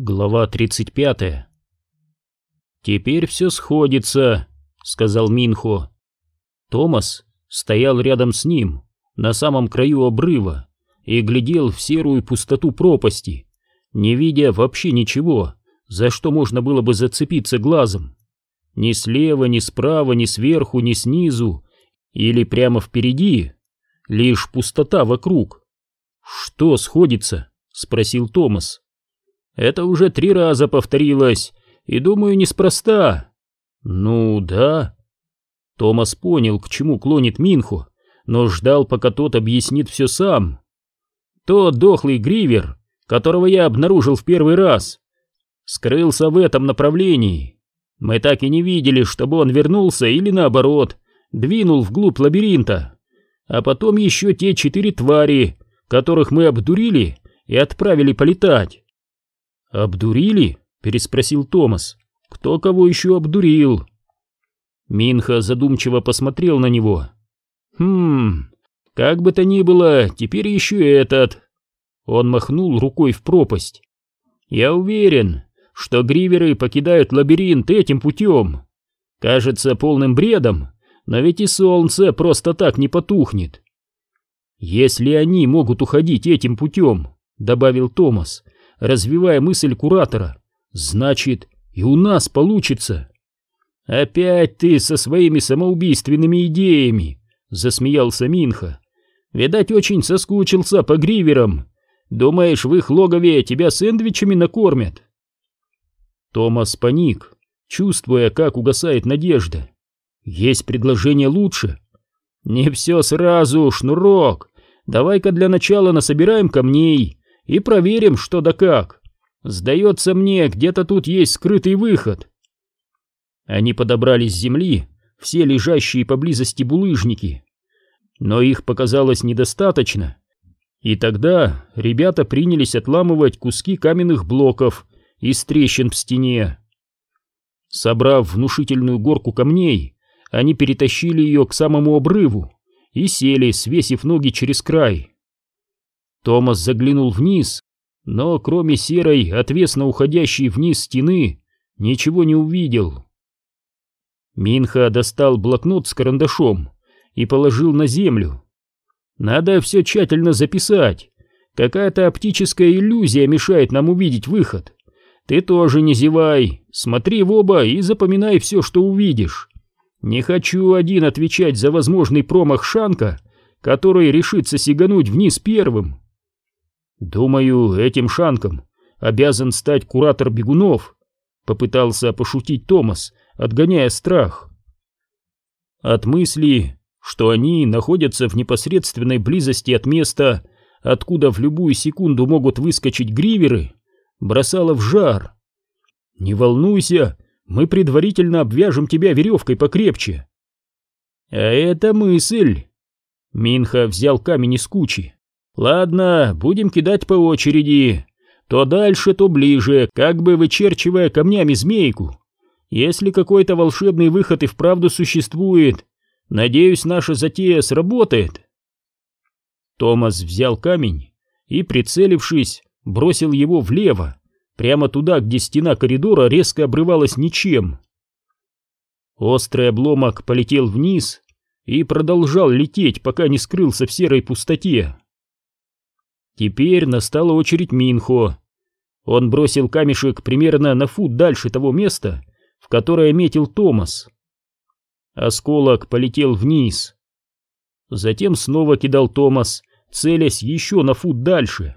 Глава 35 «Теперь все сходится», — сказал Минхо. Томас стоял рядом с ним, на самом краю обрыва, и глядел в серую пустоту пропасти, не видя вообще ничего, за что можно было бы зацепиться глазом. Ни слева, ни справа, ни сверху, ни снизу, или прямо впереди, лишь пустота вокруг. «Что сходится?» — спросил Томас. Это уже три раза повторилось, и, думаю, неспроста. Ну, да. Томас понял, к чему клонит Минху, но ждал, пока тот объяснит все сам. Тот дохлый гривер, которого я обнаружил в первый раз, скрылся в этом направлении. Мы так и не видели, чтобы он вернулся или, наоборот, двинул вглубь лабиринта. А потом еще те четыре твари, которых мы обдурили и отправили полетать. «Обдурили?» — переспросил Томас. «Кто кого еще обдурил?» Минха задумчиво посмотрел на него. «Хм, как бы то ни было, теперь еще этот...» Он махнул рукой в пропасть. «Я уверен, что гриверы покидают лабиринт этим путем. Кажется полным бредом, но ведь и солнце просто так не потухнет». «Если они могут уходить этим путем», — добавил Томас, — развивая мысль куратора. «Значит, и у нас получится!» «Опять ты со своими самоубийственными идеями!» — засмеялся Минха. «Видать, очень соскучился по гриверам. Думаешь, в их логове тебя сэндвичами накормят?» Томас паник, чувствуя, как угасает надежда. «Есть предложение лучше?» «Не все сразу, шнурок. Давай-ка для начала насобираем камней, и проверим, что да как. Сдается мне, где-то тут есть скрытый выход. Они подобрали с земли все лежащие поблизости булыжники, но их показалось недостаточно, и тогда ребята принялись отламывать куски каменных блоков из трещин в стене. Собрав внушительную горку камней, они перетащили ее к самому обрыву и сели, свесив ноги через край. Томас заглянул вниз, но кроме серой, отвесно уходящей вниз стены, ничего не увидел. Минха достал блокнот с карандашом и положил на землю. Надо все тщательно записать. Какая-то оптическая иллюзия мешает нам увидеть выход. Ты тоже не зевай, смотри в оба и запоминай все, что увидишь. Не хочу один отвечать за возможный промах Шанка, который решится сигануть вниз первым. «Думаю, этим шанком обязан стать куратор бегунов», — попытался пошутить Томас, отгоняя страх. От мысли, что они находятся в непосредственной близости от места, откуда в любую секунду могут выскочить гриверы, бросало в жар. «Не волнуйся, мы предварительно обвяжем тебя веревкой покрепче». «А это мысль!» Минха взял камень из кучи Ладно, будем кидать по очереди. То дальше, то ближе, как бы вычерчивая камнями змейку. Если какой-то волшебный выход и вправду существует, надеюсь, наша затея сработает. Томас взял камень и, прицелившись, бросил его влево, прямо туда, где стена коридора резко обрывалась ничем. Острый обломок полетел вниз и продолжал лететь, пока не скрылся в серой пустоте. Теперь настала очередь Минхо. Он бросил камешек примерно на фут дальше того места, в которое метил Томас. Осколок полетел вниз. Затем снова кидал Томас, целясь еще на фут дальше.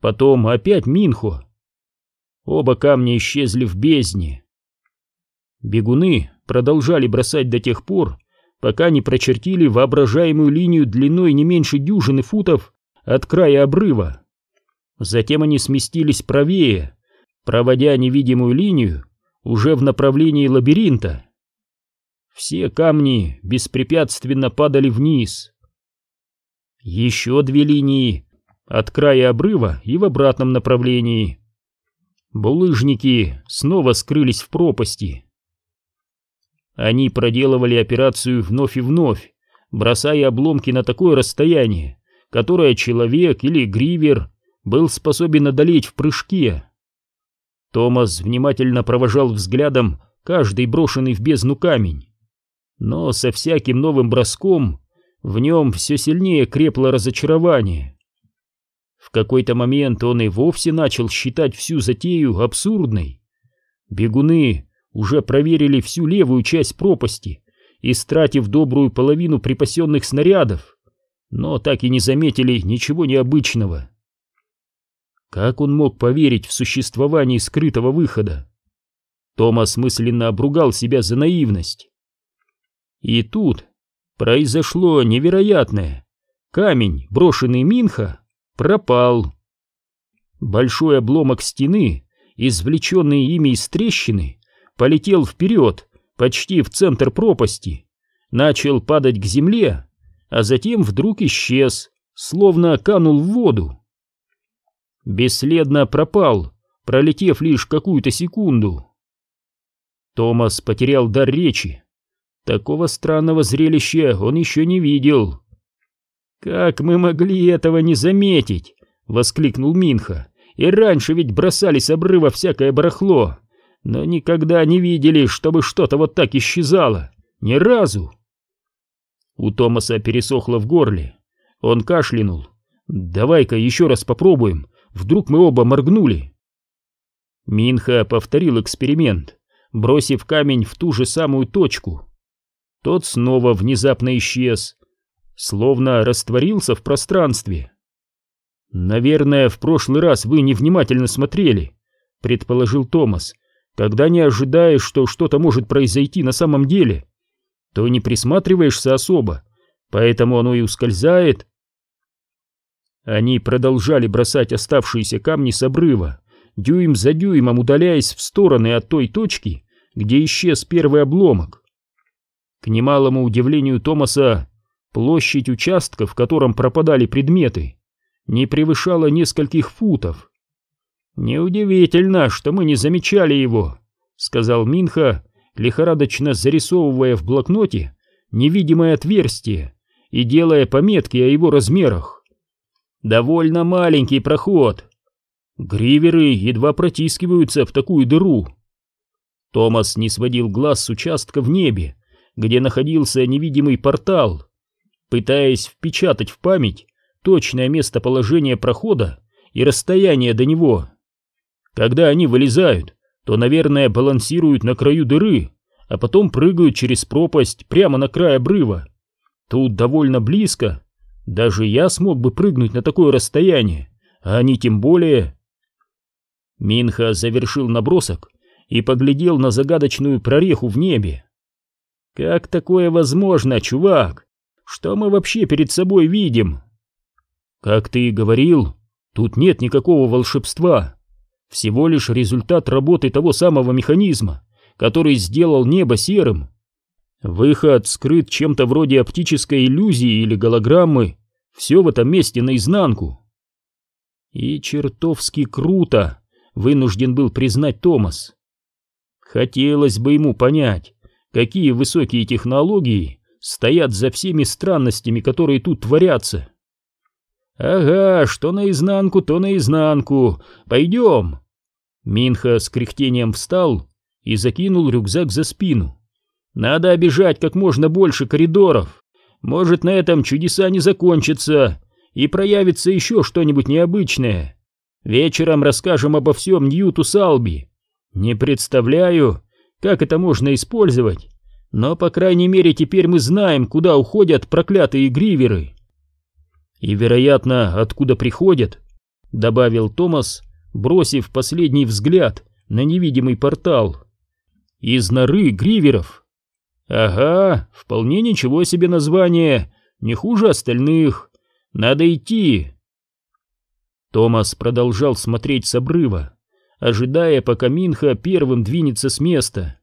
Потом опять Минхо. Оба камня исчезли в бездне. Бегуны продолжали бросать до тех пор, пока не прочертили воображаемую линию длиной не меньше дюжины футов от края обрыва. Затем они сместились правее, проводя невидимую линию уже в направлении лабиринта. Все камни беспрепятственно падали вниз. Еще две линии от края обрыва и в обратном направлении. Булыжники снова скрылись в пропасти. Они проделывали операцию вновь и вновь, бросая обломки на такое расстояние, которое человек или гривер был способен одолеть в прыжке. Томас внимательно провожал взглядом каждый брошенный в бездну камень. Но со всяким новым броском в нем все сильнее крепло разочарование. В какой-то момент он и вовсе начал считать всю затею абсурдной. Бегуны уже проверили всю левую часть пропасти, истратив добрую половину припасенных снарядов, но так и не заметили ничего необычного. Как он мог поверить в существование скрытого выхода? Томас мысленно обругал себя за наивность. И тут произошло невероятное. Камень, брошенный Минха, пропал. Большой обломок стены, извлеченный ими из трещины, полетел вперед, почти в центр пропасти, начал падать к земле, а затем вдруг исчез, словно канул в воду бесследно пропал, пролетев лишь какую-то секунду. Томас потерял дар речи. Такого странного зрелища он еще не видел. «Как мы могли этого не заметить?» — воскликнул Минха. «И раньше ведь бросали с обрыва всякое барахло, но никогда не видели, чтобы что-то вот так исчезало. Ни разу!» У Томаса пересохло в горле. Он кашлянул. «Давай-ка еще раз попробуем, Вдруг мы оба моргнули. Минха повторил эксперимент, бросив камень в ту же самую точку. Тот снова внезапно исчез, словно растворился в пространстве. «Наверное, в прошлый раз вы невнимательно смотрели», — предположил Томас. «Когда не ожидаешь, что что-то может произойти на самом деле, то не присматриваешься особо, поэтому оно и ускользает, они продолжали бросать оставшиеся камни с обрыва, дюйм за дюймом удаляясь в стороны от той точки, где исчез первый обломок. К немалому удивлению Томаса, площадь участка, в котором пропадали предметы, не превышала нескольких футов. «Неудивительно, что мы не замечали его», — сказал Минха, лихорадочно зарисовывая в блокноте невидимое отверстие и делая пометки о его размерах. Довольно маленький проход. Гриверы едва протискиваются в такую дыру. Томас не сводил глаз с участка в небе, где находился невидимый портал, пытаясь впечатать в память точное местоположение прохода и расстояние до него. Когда они вылезают, то, наверное, балансируют на краю дыры, а потом прыгают через пропасть прямо на край обрыва. Тут довольно близко, даже я смог бы прыгнуть на такое расстояние, а они тем более... Минха завершил набросок и поглядел на загадочную прореху в небе. «Как такое возможно, чувак? Что мы вообще перед собой видим?» «Как ты и говорил, тут нет никакого волшебства. Всего лишь результат работы того самого механизма, который сделал небо серым. Выход скрыт чем-то вроде оптической иллюзии или голограммы, все в этом месте наизнанку. И чертовски круто, вынужден был признать Томас. Хотелось бы ему понять, какие высокие технологии стоят за всеми странностями, которые тут творятся. «Ага, что наизнанку, то наизнанку. Пойдем!» Минха с кряхтением встал и закинул рюкзак за спину. «Надо обижать как можно больше коридоров. Может, на этом чудеса не закончатся, и проявится еще что-нибудь необычное. Вечером расскажем обо всем Ньюту Салби. Не представляю, как это можно использовать, но, по крайней мере, теперь мы знаем, куда уходят проклятые гриверы. И, вероятно, откуда приходят, добавил Томас, бросив последний взгляд на невидимый портал. Из норы гриверов. «Ага, вполне ничего себе название, не хуже остальных. Надо идти». Томас продолжал смотреть с обрыва, ожидая, пока Минха первым двинется с места.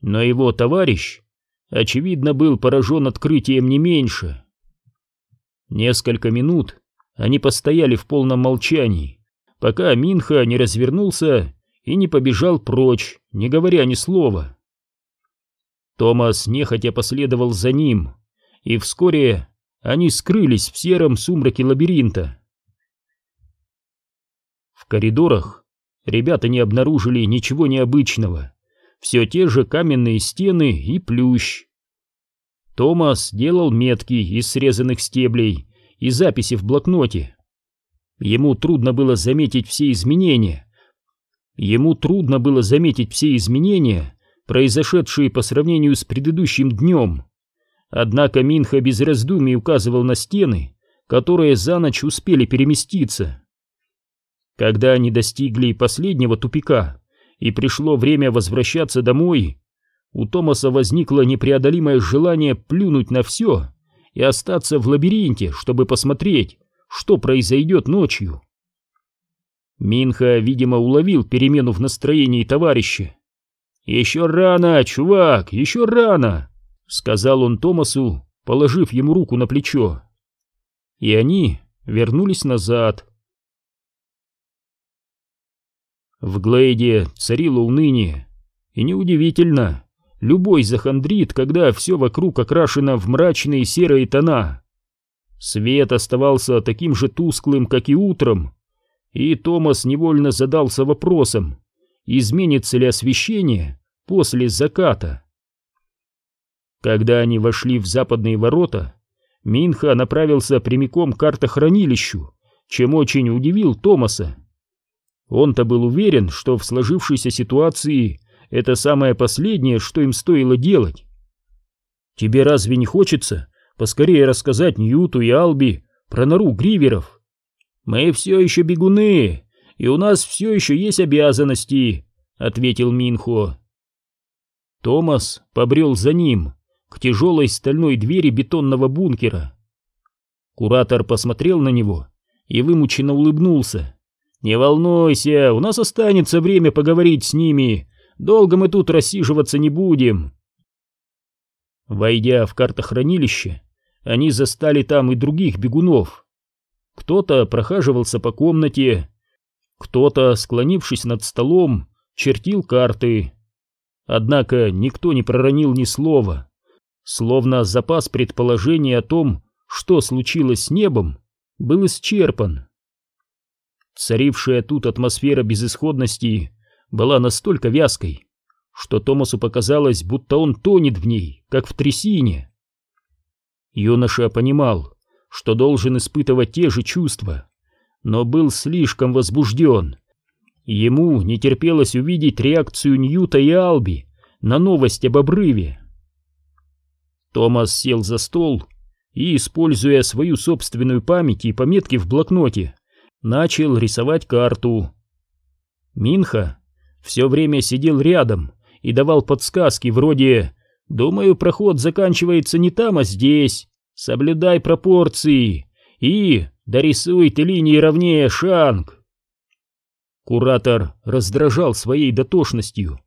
Но его товарищ, очевидно, был поражен открытием не меньше. Несколько минут они постояли в полном молчании, пока Минха не развернулся и не побежал прочь, не говоря ни слова. Томас нехотя последовал за ним, и вскоре они скрылись в сером сумраке лабиринта. В коридорах ребята не обнаружили ничего необычного. Все те же каменные стены и плющ. Томас делал метки из срезанных стеблей и записи в блокноте. Ему трудно было заметить все изменения. Ему трудно было заметить все изменения, произошедшие по сравнению с предыдущим днем. Однако Минха без раздумий указывал на стены, которые за ночь успели переместиться. Когда они достигли последнего тупика и пришло время возвращаться домой, у Томаса возникло непреодолимое желание плюнуть на все и остаться в лабиринте, чтобы посмотреть, что произойдет ночью. Минха, видимо, уловил перемену в настроении товарища. «Еще рано, чувак, еще рано!» — сказал он Томасу, положив ему руку на плечо. И они вернулись назад. В Глейде царило уныние, и неудивительно, любой захандрит, когда все вокруг окрашено в мрачные серые тона. Свет оставался таким же тусклым, как и утром, и Томас невольно задался вопросом, изменится ли освещение после заката. Когда они вошли в западные ворота, Минха направился прямиком к картохранилищу, чем очень удивил Томаса. Он-то был уверен, что в сложившейся ситуации это самое последнее, что им стоило делать. «Тебе разве не хочется поскорее рассказать Ньюту и Алби про нору гриверов?» «Мы все еще бегуны, и у нас все еще есть обязанности», — ответил Минхо. Томас побрел за ним к тяжелой стальной двери бетонного бункера. Куратор посмотрел на него и вымученно улыбнулся. «Не волнуйся, у нас останется время поговорить с ними. Долго мы тут рассиживаться не будем». Войдя в картохранилище, они застали там и других бегунов. Кто-то прохаживался по комнате, кто-то, склонившись над столом, чертил карты. Однако никто не проронил ни слова, словно запас предположений о том, что случилось с небом, был исчерпан. Царившая тут атмосфера безысходности была настолько вязкой, что Томасу показалось, будто он тонет в ней, как в трясине. Юноша понимал, что должен испытывать те же чувства, но был слишком возбужден. Ему не терпелось увидеть реакцию Ньюта и Алби на новость об обрыве. Томас сел за стол и, используя свою собственную память и пометки в блокноте, начал рисовать карту. Минха все время сидел рядом и давал подсказки вроде «Думаю, проход заканчивается не там, а здесь. Соблюдай пропорции и дорисуй ты линии ровнее, Шанг!» Куратор раздражал своей дотошностью,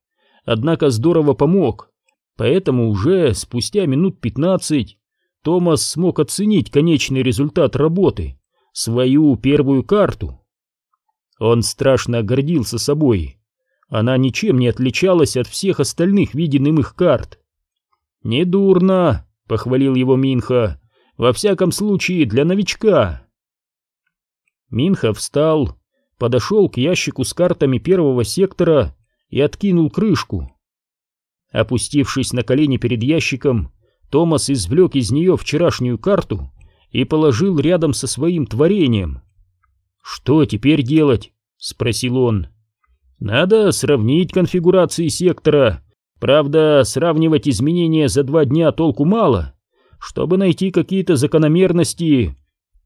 однако здорово помог, поэтому уже спустя минут пятнадцать Томас смог оценить конечный результат работы, свою первую карту. Он страшно гордился собой. Она ничем не отличалась от всех остальных виденных карт. «Недурно», — похвалил его Минха, — «во всяком случае для новичка». Минха встал, подошел к ящику с картами первого сектора и откинул крышку. Опустившись на колени перед ящиком, Томас извлек из нее вчерашнюю карту и положил рядом со своим творением. «Что теперь делать?» — спросил он. «Надо сравнить конфигурации сектора. Правда, сравнивать изменения за два дня толку мало. Чтобы найти какие-то закономерности,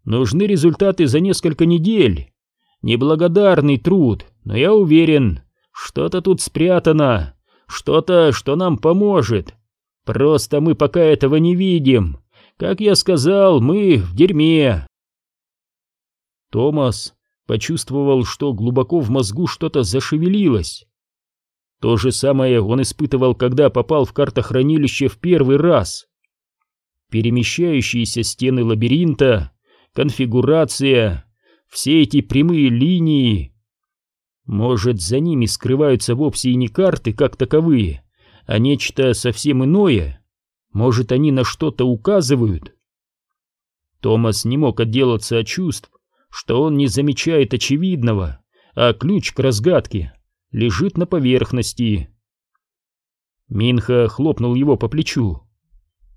нужны результаты за несколько недель. Неблагодарный труд, но я уверен, что-то тут спрятано, что-то, что нам поможет. Просто мы пока этого не видим. Как я сказал, мы в дерьме. Томас почувствовал, что глубоко в мозгу что-то зашевелилось. То же самое он испытывал, когда попал в картохранилище в первый раз. Перемещающиеся стены лабиринта, конфигурация, все эти прямые линии. Может, за ними скрываются вовсе и не карты как таковые, а нечто совсем иное? Может, они на что-то указывают? Томас не мог отделаться от чувств, что он не замечает очевидного, а ключ к разгадке лежит на поверхности. Минха хлопнул его по плечу.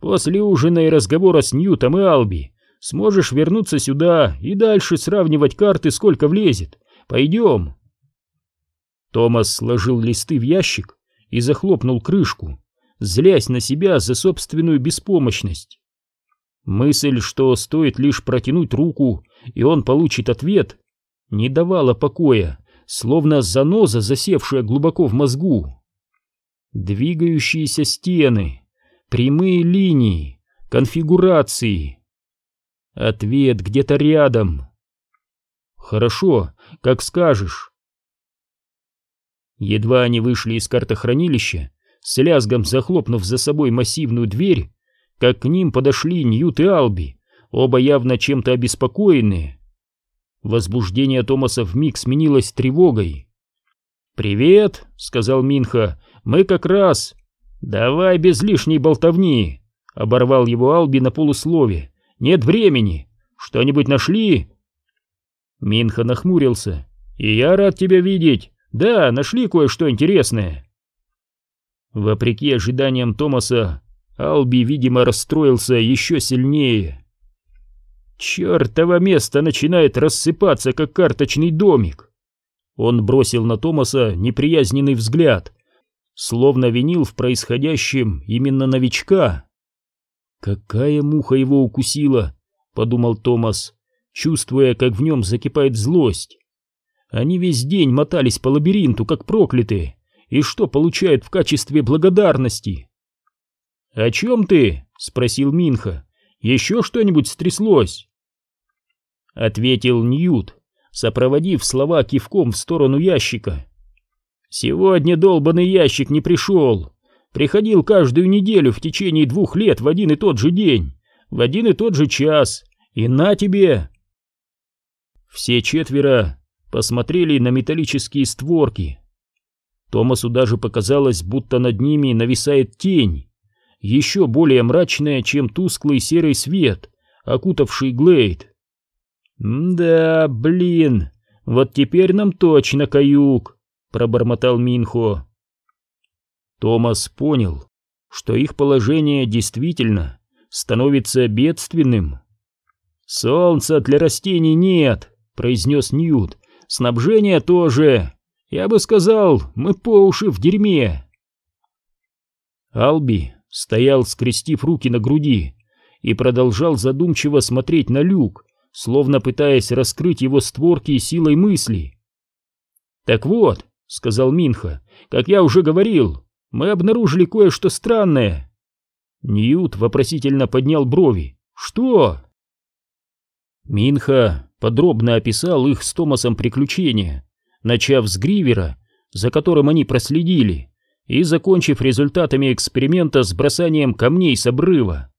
«После ужина и разговора с Ньютом и Алби сможешь вернуться сюда и дальше сравнивать карты, сколько влезет. Пойдем!» Томас сложил листы в ящик и захлопнул крышку, злясь на себя за собственную беспомощность. Мысль, что стоит лишь протянуть руку, и он получит ответ, не давала покоя, словно заноза, засевшая глубоко в мозгу. Двигающиеся стены, прямые линии, конфигурации. Ответ где-то рядом. Хорошо, как скажешь. Едва они вышли из картохранилища, с лязгом захлопнув за собой массивную дверь, как к ним подошли Ньют и Алби, оба явно чем-то обеспокоенные. Возбуждение Томаса вмиг сменилось тревогой. «Привет», — сказал Минха, — «мы как раз...» «Давай без лишней болтовни», — оборвал его Алби на полуслове. «Нет времени. Что-нибудь нашли?» Минха нахмурился. «И я рад тебя видеть. Да, нашли кое-что интересное». Вопреки ожиданиям Томаса, Алби, видимо, расстроился еще сильнее. «Чертово место начинает рассыпаться, как карточный домик!» Он бросил на Томаса неприязненный взгляд, словно винил в происходящем именно новичка. «Какая муха его укусила!» — подумал Томас, чувствуя, как в нем закипает злость. Они весь день мотались по лабиринту, как проклятые, и что получают в качестве благодарности? «О чем ты?» — спросил Минха. «Еще что-нибудь стряслось?» Ответил Ньют, сопроводив слова кивком в сторону ящика. «Сегодня долбанный ящик не пришел. Приходил каждую неделю в течение двух лет в один и тот же день, в один и тот же час. И на тебе!» Все четверо посмотрели на металлические створки. Томасу даже показалось, будто над ними нависает тень, еще более мрачная, чем тусклый серый свет, окутавший Глейд. «Да, блин, вот теперь нам точно каюк», — пробормотал Минхо. Томас понял, что их положение действительно становится бедственным. «Солнца для растений нет», — произнес Ньют, Снабжение тоже. Я бы сказал, мы по уши в дерьме. Алби стоял, скрестив руки на груди, и продолжал задумчиво смотреть на люк, словно пытаясь раскрыть его створки силой мысли. «Так вот», — сказал Минха, — «как я уже говорил, мы обнаружили кое-что странное». Ньют вопросительно поднял брови. «Что?» Минха подробно описал их с Томасом приключения, начав с Гривера, за которым они проследили, и закончив результатами эксперимента с бросанием камней с обрыва.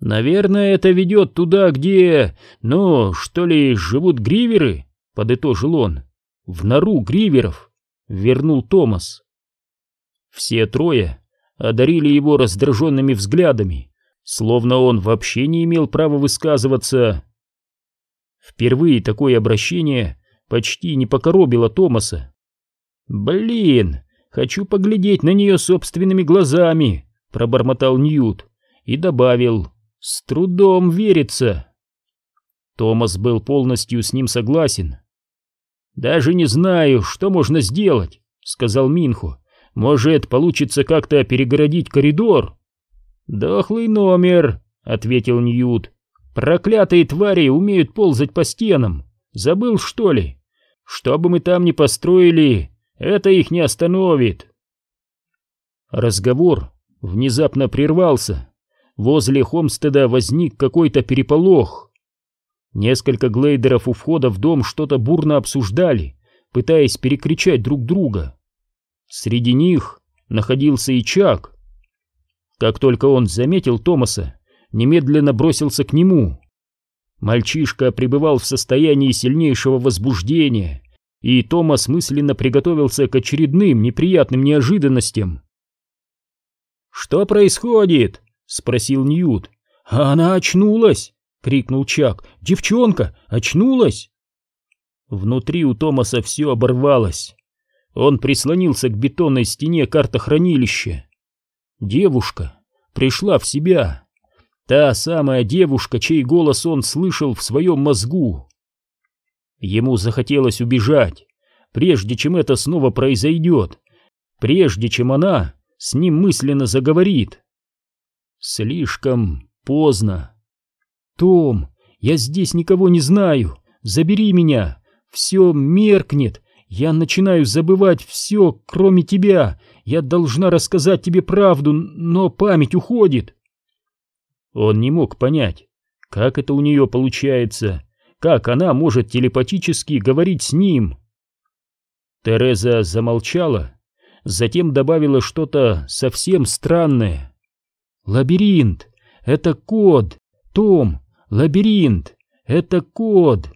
«Наверное, это ведет туда, где, ну, что ли, живут гриверы?» — подытожил он. «В нору гриверов», — вернул Томас. Все трое одарили его раздраженными взглядами, словно он вообще не имел права высказываться. Впервые такое обращение почти не покоробило Томаса. «Блин, хочу поглядеть на нее собственными глазами», — пробормотал Ньют и добавил, «с трудом верится». Томас был полностью с ним согласен. «Даже не знаю, что можно сделать», — сказал Минхо. «Может, получится как-то перегородить коридор?» «Дохлый номер», — ответил Ньют. Проклятые твари умеют ползать по стенам. Забыл, что ли? Что бы мы там ни построили, это их не остановит. Разговор внезапно прервался. Возле Хомстеда возник какой-то переполох. Несколько глейдеров у входа в дом что-то бурно обсуждали, пытаясь перекричать друг друга. Среди них находился и Чак. Как только он заметил Томаса, немедленно бросился к нему. Мальчишка пребывал в состоянии сильнейшего возбуждения, и Томас мысленно приготовился к очередным неприятным неожиданностям. «Что происходит?» — спросил Ньют. «Она очнулась!» — крикнул Чак. «Девчонка очнулась!» Внутри у Томаса все оборвалось. Он прислонился к бетонной стене картохранилища. Девушка пришла в себя. Та самая девушка, чей голос он слышал в своем мозгу. Ему захотелось убежать, прежде чем это снова произойдет, прежде чем она с ним мысленно заговорит. Слишком поздно. «Том, я здесь никого не знаю, забери меня, все меркнет, я начинаю забывать все, кроме тебя, я должна рассказать тебе правду, но память уходит». Он не мог понять, как это у нее получается, как она может телепатически говорить с ним. Тереза замолчала, затем добавила что-то совсем странное. «Лабиринт! Это код! Том! Лабиринт! Это код!»